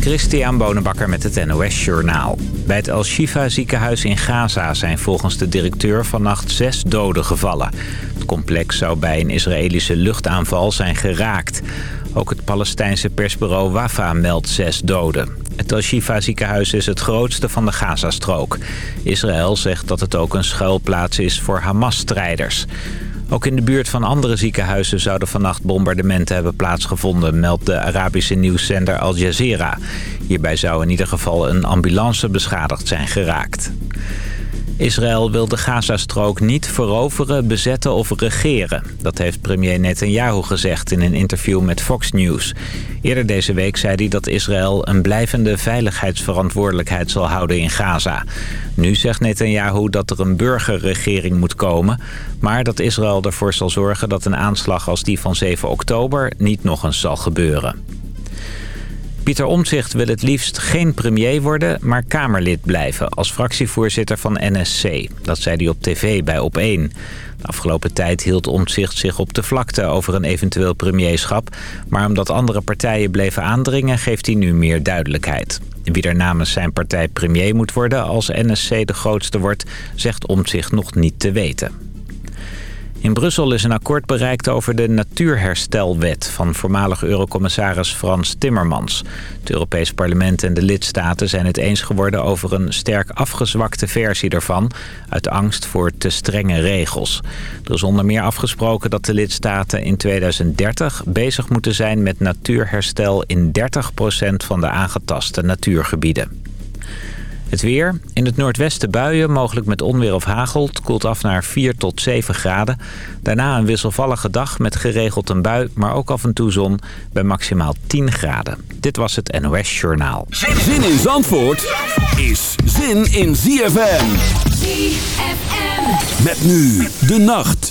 Christian Bonenbakker met het NOS Journaal. Bij het Al-Shifa ziekenhuis in Gaza zijn volgens de directeur vannacht zes doden gevallen. Het complex zou bij een Israëlische luchtaanval zijn geraakt. Ook het Palestijnse persbureau Wafa meldt zes doden. Het Al-Shifa ziekenhuis is het grootste van de Gazastrook. Israël zegt dat het ook een schuilplaats is voor Hamas-strijders. Ook in de buurt van andere ziekenhuizen zouden vannacht bombardementen hebben plaatsgevonden, meldt de Arabische nieuwszender Al Jazeera. Hierbij zou in ieder geval een ambulance beschadigd zijn geraakt. Israël wil de Gazastrook niet veroveren, bezetten of regeren. Dat heeft premier Netanyahu gezegd in een interview met Fox News. Eerder deze week zei hij dat Israël een blijvende veiligheidsverantwoordelijkheid zal houden in Gaza. Nu zegt Netanyahu dat er een burgerregering moet komen... maar dat Israël ervoor zal zorgen dat een aanslag als die van 7 oktober niet nog eens zal gebeuren. Pieter Omtzigt wil het liefst geen premier worden, maar Kamerlid blijven... als fractievoorzitter van NSC. Dat zei hij op tv bij Op1. De afgelopen tijd hield Omtzigt zich op de vlakte over een eventueel premierschap... maar omdat andere partijen bleven aandringen, geeft hij nu meer duidelijkheid. Wie er namens zijn partij premier moet worden als NSC de grootste wordt... zegt Omtzigt nog niet te weten. In Brussel is een akkoord bereikt over de natuurherstelwet van voormalig eurocommissaris Frans Timmermans. Het Europees Parlement en de lidstaten zijn het eens geworden over een sterk afgezwakte versie ervan, uit angst voor te strenge regels. Er is onder meer afgesproken dat de lidstaten in 2030 bezig moeten zijn met natuurherstel in 30% van de aangetaste natuurgebieden. Het weer. In het noordwesten buien, mogelijk met onweer of hagel. Het koelt af naar 4 tot 7 graden. Daarna een wisselvallige dag met geregeld een bui, maar ook af en toe zon bij maximaal 10 graden. Dit was het NOS Journaal. Zin in Zandvoort is zin in ZFM. ZFM. Met nu de nacht.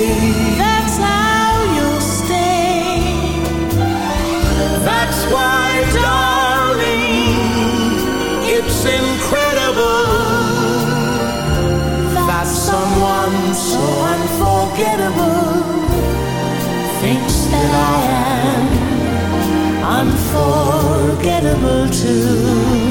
unforgettable things that I am unforgettable too.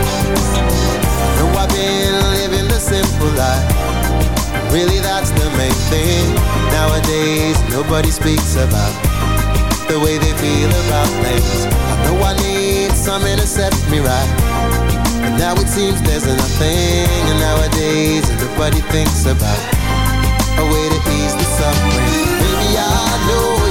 The simple life. Really, that's the main thing. Nowadays, nobody speaks about the way they feel about things. I know I need something to set me right. And now it seems there's nothing. And nowadays, nobody thinks about a way to ease the suffering. Baby, I know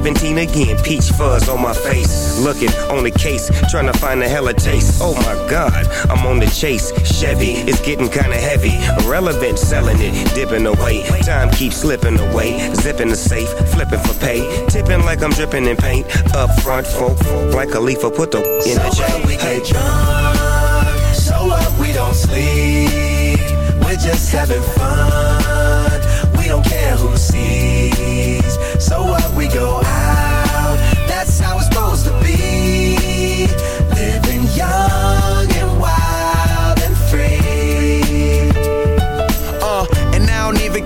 17 again. Peach fuzz on my face. Looking on the case, trying to find a hella taste. Oh my god, I'm on the chase. Chevy, it's getting kinda heavy. Irrelevant, selling it, dipping away. Time keeps slipping away. Zipping the safe, flipping for pay. Tipping like I'm dripping in paint. Up front, folk, folk like a leaf, put the in So the J. what? We Hey. get drunk. So what? We don't sleep. We're just having fun. We don't care who sees. So what? We go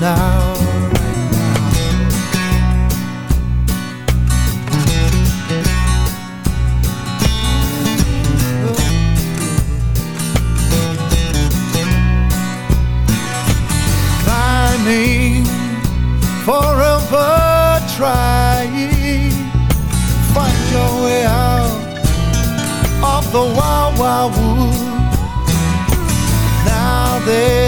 now. Climbing, forever trying, find your way out of the wild, wild wood. Now there's no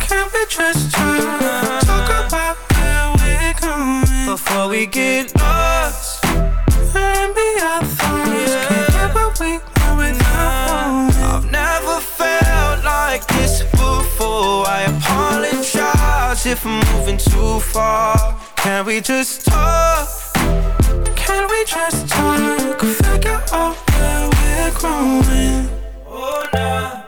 Can we just talk? Talk about where we're going before we get lost. Maybe our thoughts can't get what we want without knowing. I've never felt like this before. I apologize if I'm moving too far. Can we just talk? Can we just talk? Figure out where we're growing. Oh, nah.